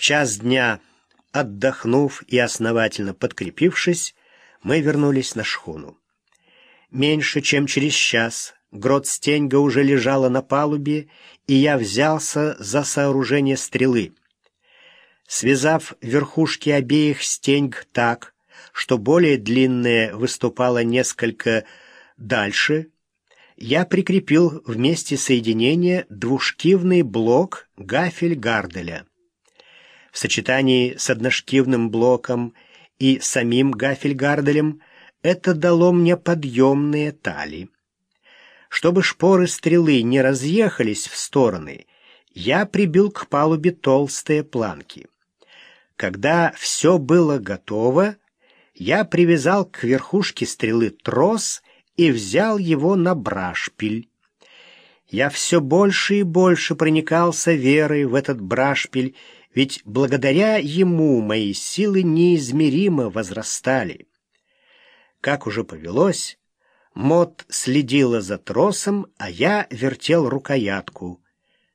В час дня, отдохнув и основательно подкрепившись, мы вернулись на шхуну. Меньше чем через час грот Стеньга уже лежала на палубе, и я взялся за сооружение стрелы. Связав верхушки обеих стеньг так, что более длинная выступала несколько дальше, я прикрепил вместе соединения двушкивный блок гафель-гарделя. В сочетании с одношкивным блоком и самим гафель-гарделем это дало мне подъемные тали. Чтобы шпоры стрелы не разъехались в стороны, я прибил к палубе толстые планки. Когда все было готово, я привязал к верхушке стрелы трос и взял его на брашпиль. Я все больше и больше проникался верой в этот брашпиль, ведь благодаря ему мои силы неизмеримо возрастали. Как уже повелось, Мот следила за тросом, а я вертел рукоятку.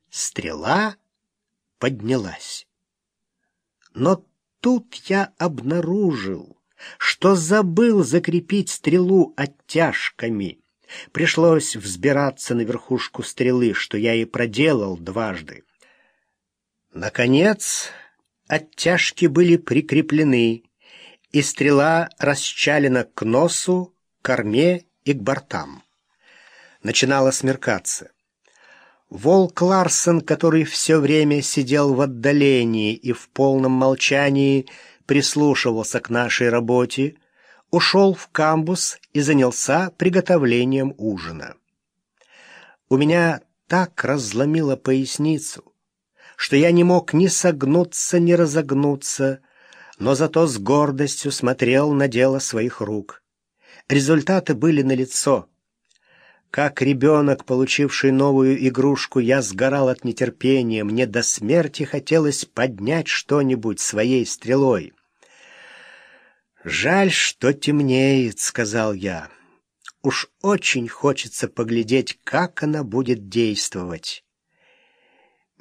Стрела поднялась. Но тут я обнаружил, что забыл закрепить стрелу оттяжками. Пришлось взбираться на верхушку стрелы, что я и проделал дважды. Наконец, оттяжки были прикреплены, и стрела расчалена к носу, корме и к бортам. Начинало смеркаться. Волк Ларсон, который все время сидел в отдалении и в полном молчании прислушивался к нашей работе, ушел в камбус и занялся приготовлением ужина. У меня так разломило поясницу, что я не мог ни согнуться, ни разогнуться, но зато с гордостью смотрел на дело своих рук. Результаты были налицо. Как ребенок, получивший новую игрушку, я сгорал от нетерпения, мне до смерти хотелось поднять что-нибудь своей стрелой. «Жаль, что темнеет», — сказал я. «Уж очень хочется поглядеть, как она будет действовать».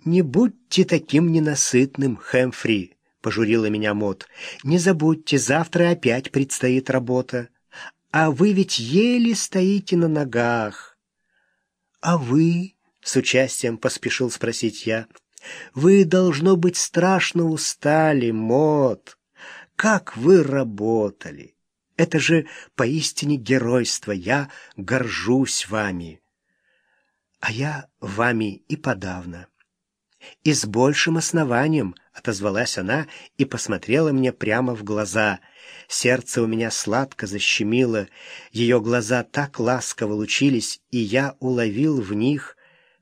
«Не будьте таким ненасытным, Хэмфри», — пожурила меня Мот. «Не забудьте, завтра опять предстоит работа. А вы ведь еле стоите на ногах». «А вы?» — с участием поспешил спросить я. «Вы, должно быть, страшно устали, Мот». Как вы работали! Это же поистине геройство. Я горжусь вами. А я вами и подавно. И с большим основанием отозвалась она и посмотрела мне прямо в глаза. Сердце у меня сладко защемило, ее глаза так ласково лучились, и я уловил в них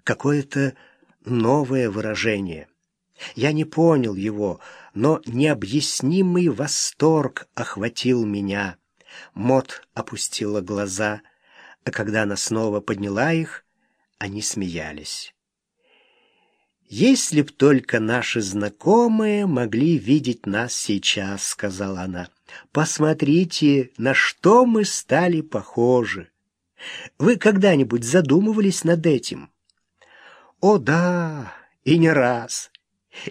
какое-то новое выражение. Я не понял его, но необъяснимый восторг охватил меня. Мот опустила глаза, а когда она снова подняла их, они смеялись. «Если б только наши знакомые могли видеть нас сейчас», — сказала она, — «посмотрите, на что мы стали похожи. Вы когда-нибудь задумывались над этим?» «О да, и не раз.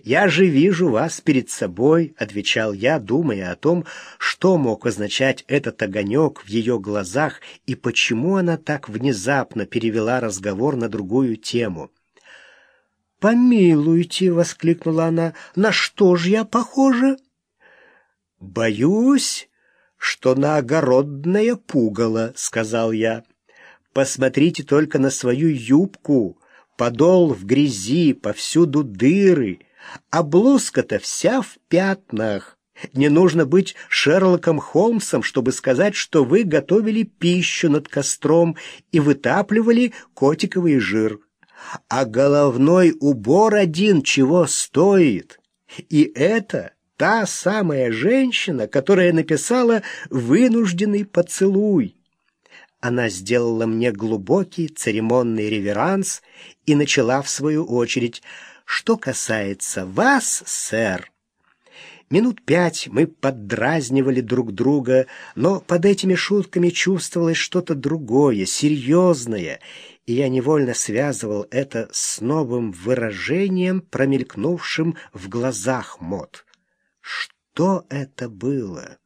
«Я же вижу вас перед собой», — отвечал я, думая о том, что мог означать этот огонек в ее глазах и почему она так внезапно перевела разговор на другую тему. «Помилуйте», — воскликнула она, — «на что ж я похожа?» «Боюсь, что на огородное пугало», — сказал я. «Посмотрите только на свою юбку, подол в грязи, повсюду дыры» а блузка-то вся в пятнах. Не нужно быть Шерлоком Холмсом, чтобы сказать, что вы готовили пищу над костром и вытапливали котиковый жир. А головной убор один чего стоит. И это та самая женщина, которая написала «вынужденный поцелуй». Она сделала мне глубокий церемонный реверанс и начала, в свою очередь, что касается вас, сэр, минут пять мы поддразнивали друг друга, но под этими шутками чувствовалось что-то другое, серьезное, и я невольно связывал это с новым выражением, промелькнувшим в глазах Мот. Что это было?